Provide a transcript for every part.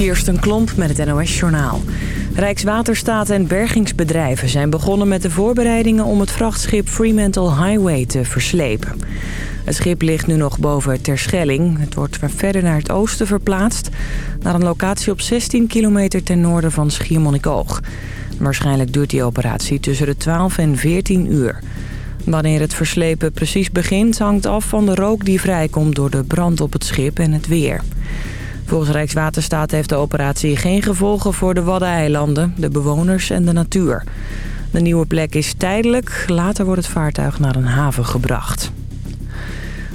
Kirsten Klomp met het NOS-journaal. Rijkswaterstaat en bergingsbedrijven zijn begonnen met de voorbereidingen... om het vrachtschip Fremantle Highway te verslepen. Het schip ligt nu nog boven Terschelling. Het wordt verder naar het oosten verplaatst... naar een locatie op 16 kilometer ten noorden van Schiermonnikoog. Waarschijnlijk duurt die operatie tussen de 12 en 14 uur. Wanneer het verslepen precies begint hangt af van de rook die vrijkomt... door de brand op het schip en het weer. Volgens Rijkswaterstaat heeft de operatie geen gevolgen voor de Waddeneilanden, de bewoners en de natuur. De nieuwe plek is tijdelijk, later wordt het vaartuig naar een haven gebracht.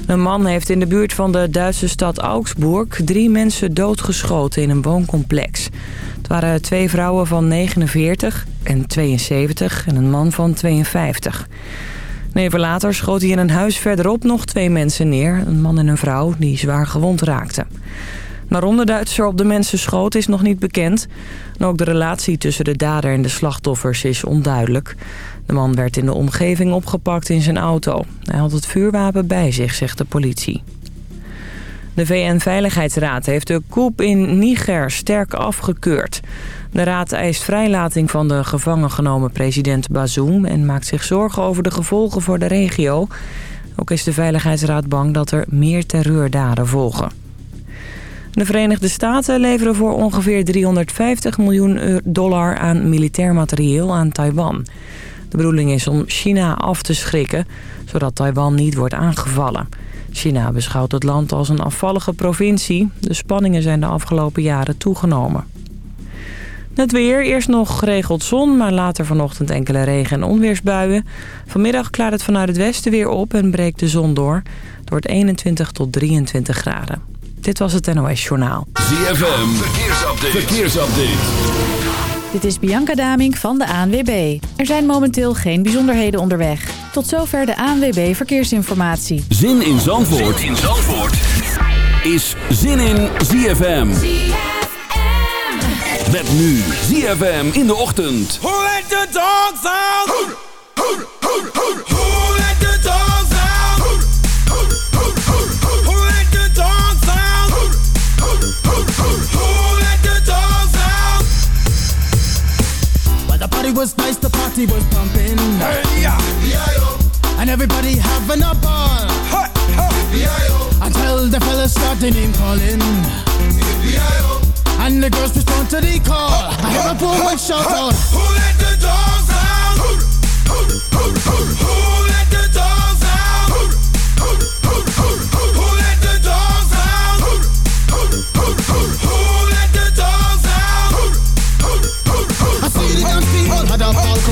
Een man heeft in de buurt van de Duitse stad Augsburg drie mensen doodgeschoten in een wooncomplex. Het waren twee vrouwen van 49 en 72 en een man van 52. Even later schoot hij in een huis verderop nog twee mensen neer. Een man en een vrouw die zwaar gewond raakten. Waarom de Duitser op de mensen schoot is nog niet bekend. En ook de relatie tussen de dader en de slachtoffers is onduidelijk. De man werd in de omgeving opgepakt in zijn auto. Hij had het vuurwapen bij zich, zegt de politie. De VN-veiligheidsraad heeft de coup in Niger sterk afgekeurd. De raad eist vrijlating van de gevangen genomen president Bazoum... en maakt zich zorgen over de gevolgen voor de regio. Ook is de Veiligheidsraad bang dat er meer terreurdaden volgen. De Verenigde Staten leveren voor ongeveer 350 miljoen dollar aan militair materieel aan Taiwan. De bedoeling is om China af te schrikken, zodat Taiwan niet wordt aangevallen. China beschouwt het land als een afvallige provincie. De spanningen zijn de afgelopen jaren toegenomen. Het weer, eerst nog geregeld zon, maar later vanochtend enkele regen- en onweersbuien. Vanmiddag klaart het vanuit het westen weer op en breekt de zon door. Het wordt 21 tot 23 graden. Dit was het NOS Journaal. ZFM, verkeersupdate. verkeersupdate. Dit is Bianca Damink van de ANWB. Er zijn momenteel geen bijzonderheden onderweg. Tot zover de ANWB Verkeersinformatie. Zin in Zandvoort, zin in Zandvoort. is Zin in ZFM. ZFM. Met nu ZFM in de ochtend. Who let the dogs out? Was nice, the party was pumping. Hey, yeah. And everybody having a ball. Hey, hey. Until the fellas started name calling. And the girls respond to the call. I hear a woman shout out. Who let the dogs out? Who let the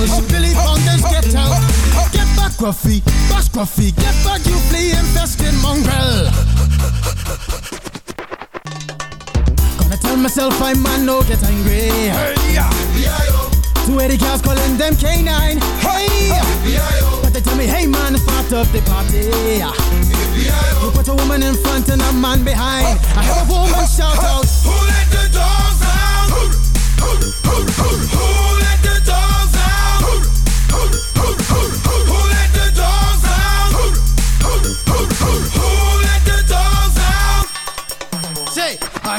had a ball cause Billy Fountains get out. Get back, Gruffy, bash Gruffy, get back, you flea infested mongrel. Gonna tell myself I man no get angry. Hey, yeah. Two eighty cars calling them K9. Hey, but they tell me, hey man, start up the party. You put a woman in front and a man behind. I hear a woman shout out. Who let the dogs out? Who let the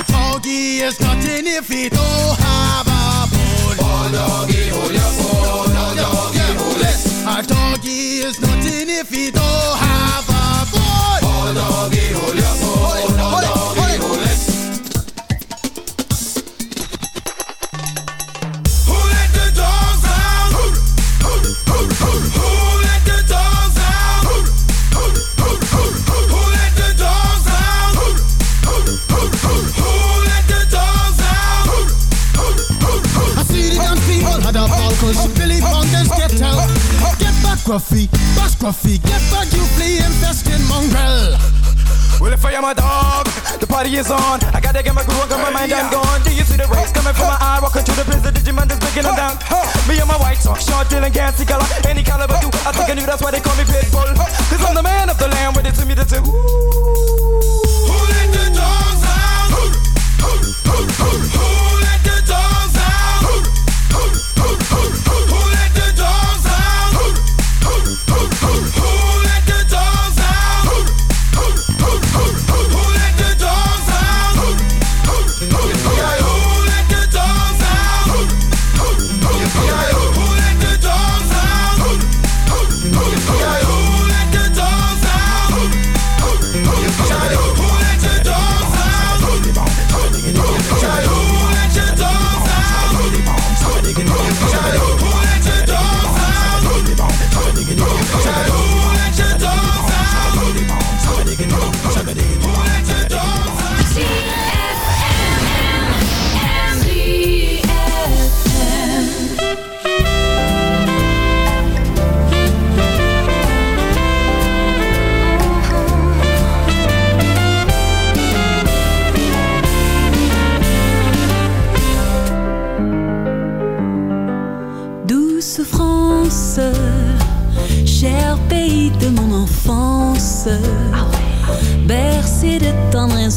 Doggy is nothing if he don't oh, have a bone. Oh, doggy, hold your bone. Oh, doggy, hold it. A doggy is nothing if he don't oh. Gruffy, bash Gruffy, get back, you flea infested mongrel. Well, if I am a dog, the party is on. I gotta get my groove on, got my mind, I'm gone. Do you see the rays coming from my eye? Walking through the the Digimon is breaking them down. Me and my white talk, short, dealing, gassy color. Any caliber, do. I think I knew that's why they call me Pitbull. Cause I'm the man of the land, with it to me, the two. Who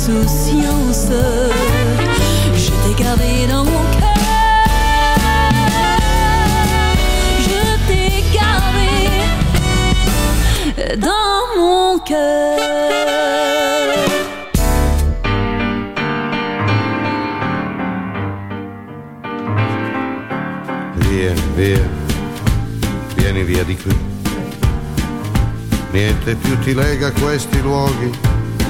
Insouciance, je t'ai gardé dans mon cœur. Je t'ai gardé dans mon cœur. Via, via, vieni via di qui. Niente più ti lega a questi luoghi,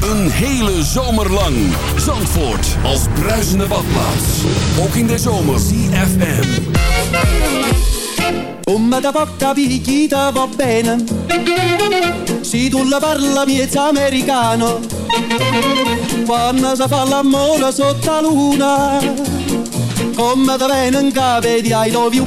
Een hele zomer lang. Zandvoort als bruisende badplaats. Ook in de zomer. CFM. Come da poca picchita va bene Si tu la parla miezza americano Quando si fa l'amore sotto la luna Come da bene cave, di I love you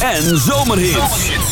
En zomerhits.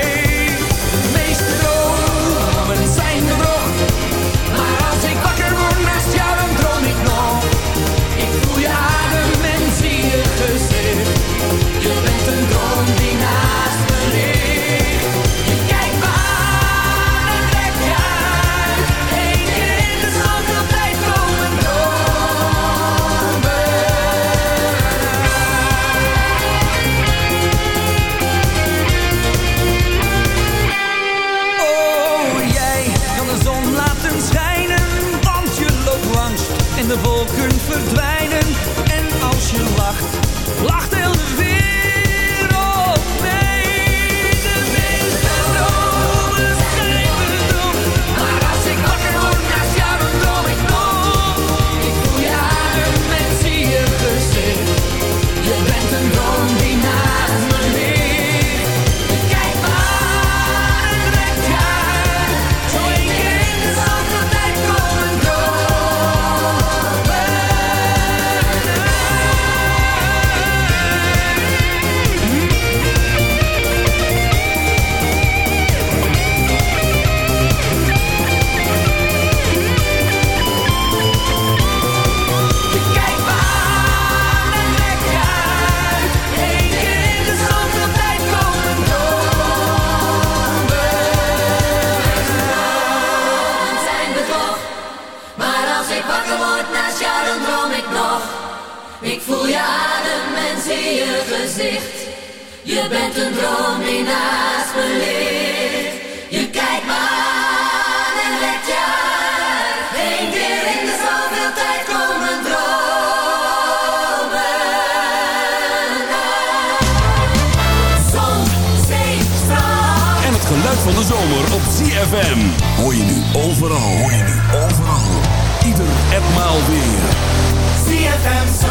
Je bent een droom die naast me ligt. Je kijkt me aan en legt je uit. Eén keer in de zoveel tijd komen dromen. Zon, zee. En het geluid van de zomer op ZFM. Hoor je nu overal. Hoor je nu overal. Ieder etmaal weer. ZFM.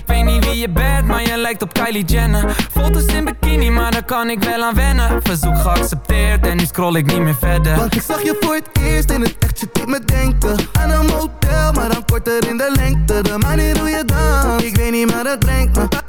Wie je bent, maar je lijkt op Kylie Jenner. Foto's in bikini, maar daar kan ik wel aan wennen. Verzoek geaccepteerd en nu scroll ik niet meer verder. Want ik zag je voor het eerst in het echt, je me denken. Aan een motel, maar dan korter in de lengte. De manier hoe je dans, ik weet niet maar dat brengt me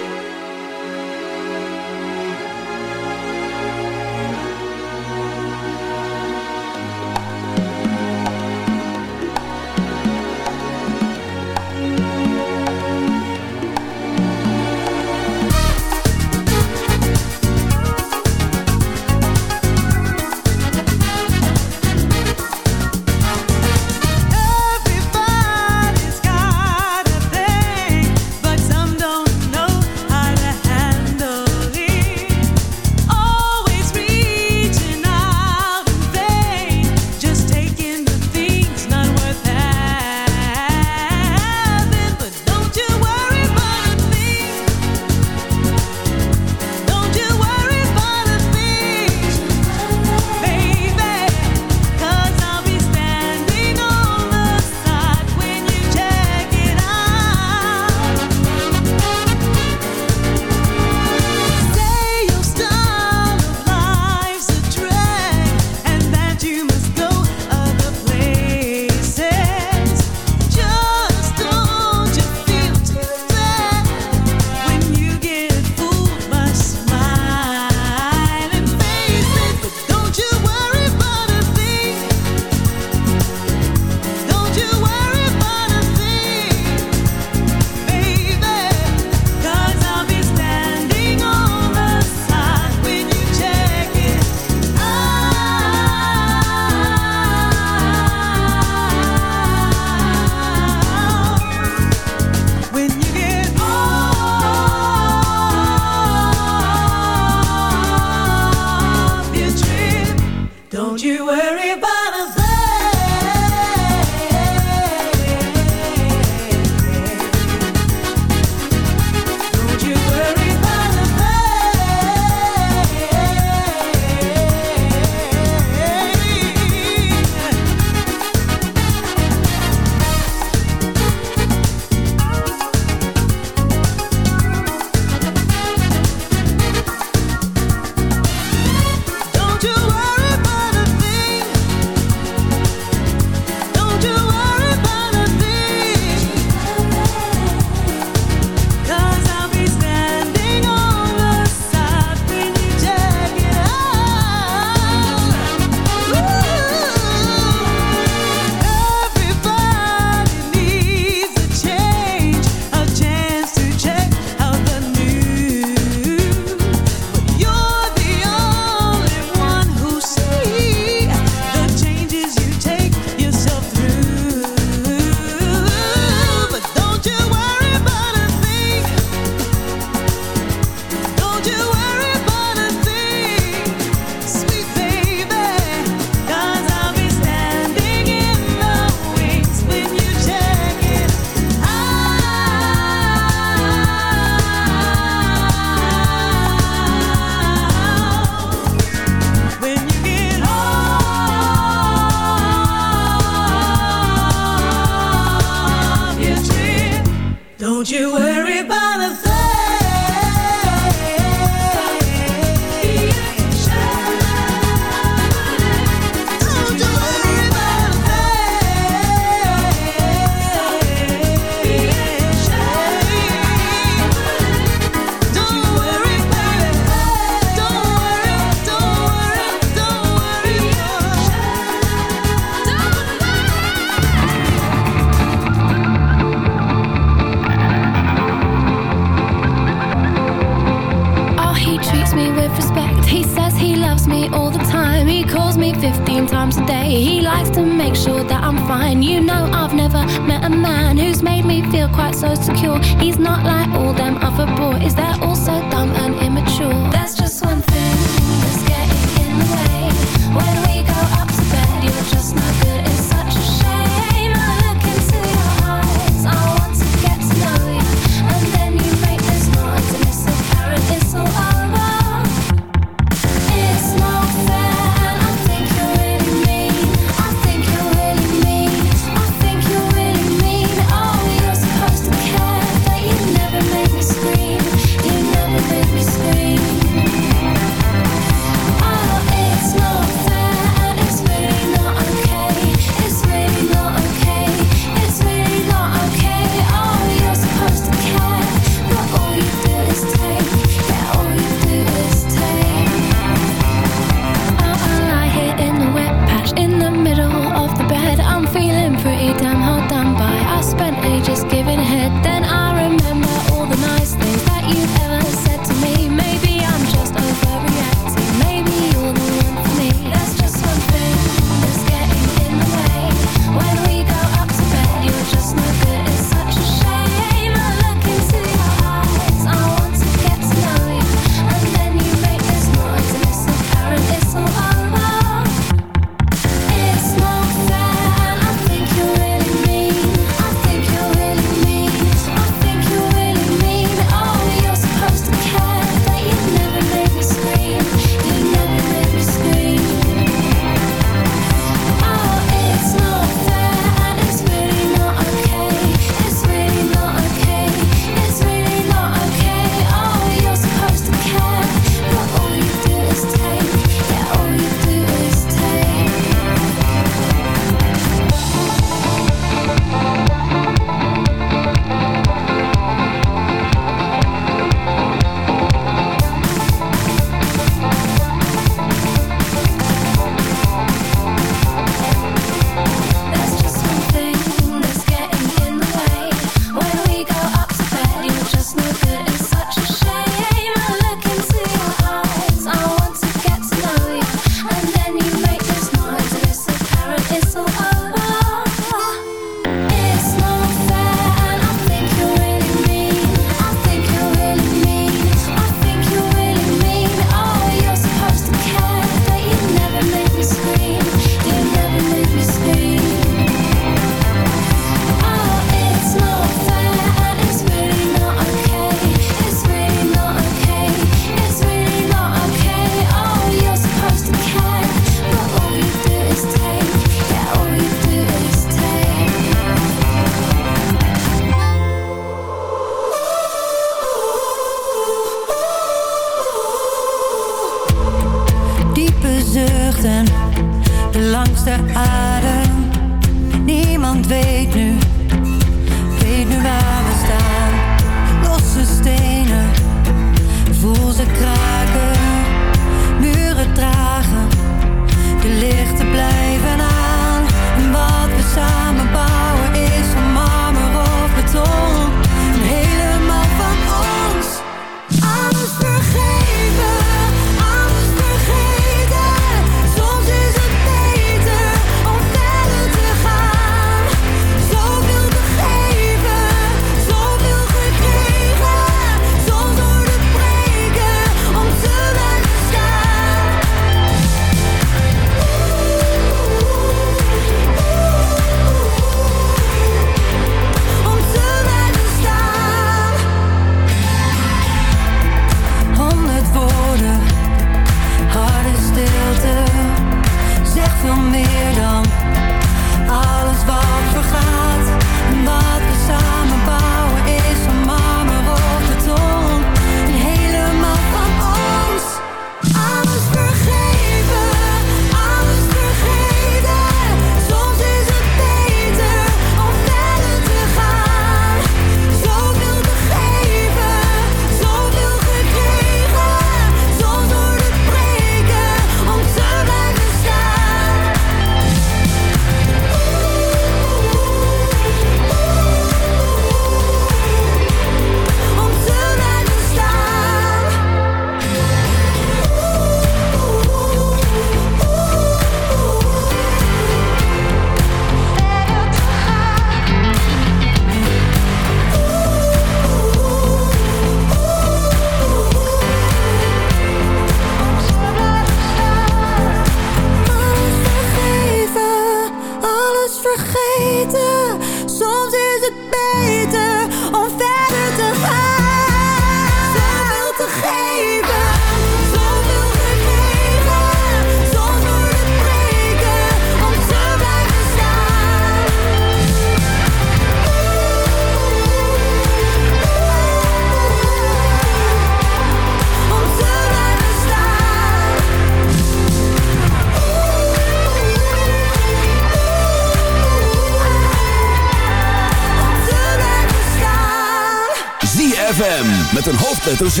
met een hoofdletter Z.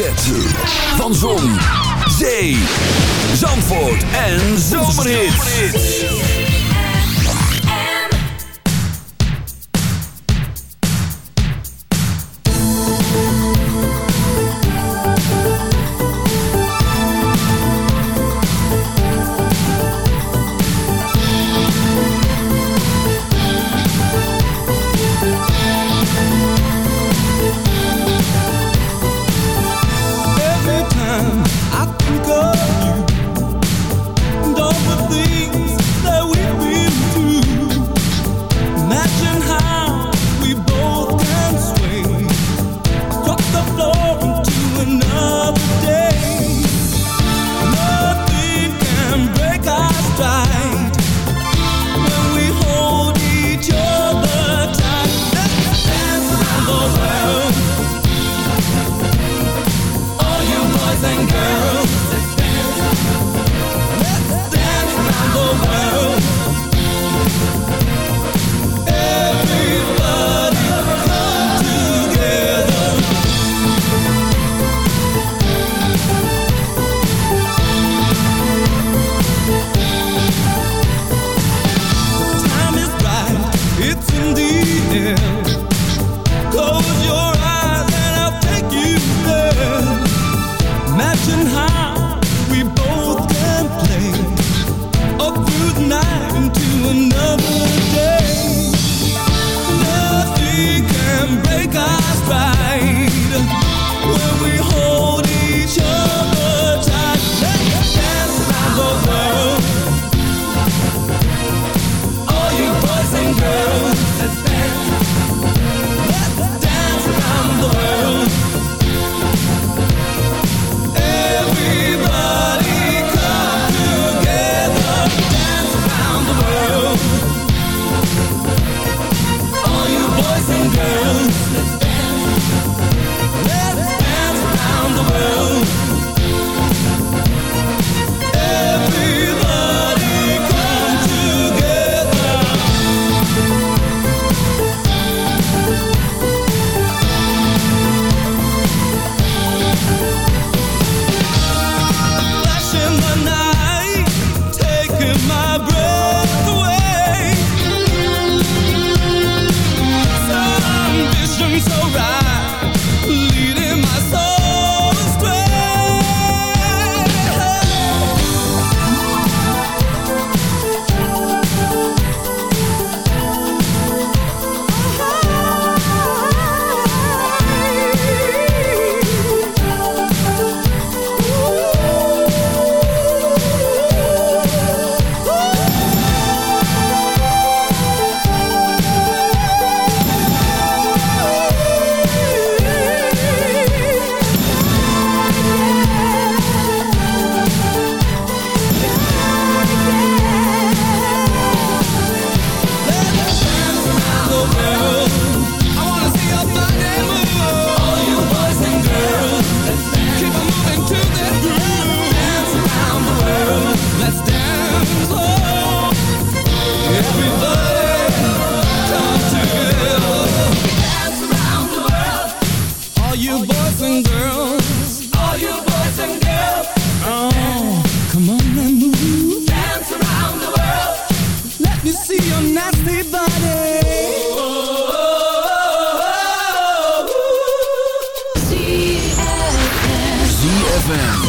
ZFM.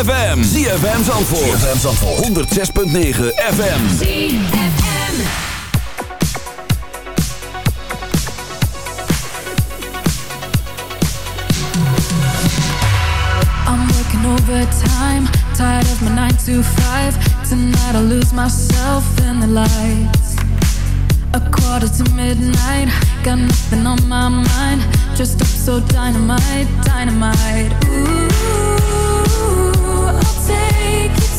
ZFM. ZFM Zandvoort. ZFM Zandvoort. 106.9 FM. I'm working overtime, tired of my 9 to 5 Tonight I lose myself in the lights A quarter to midnight, got nothing on my mind Just up so dynamite, dynamite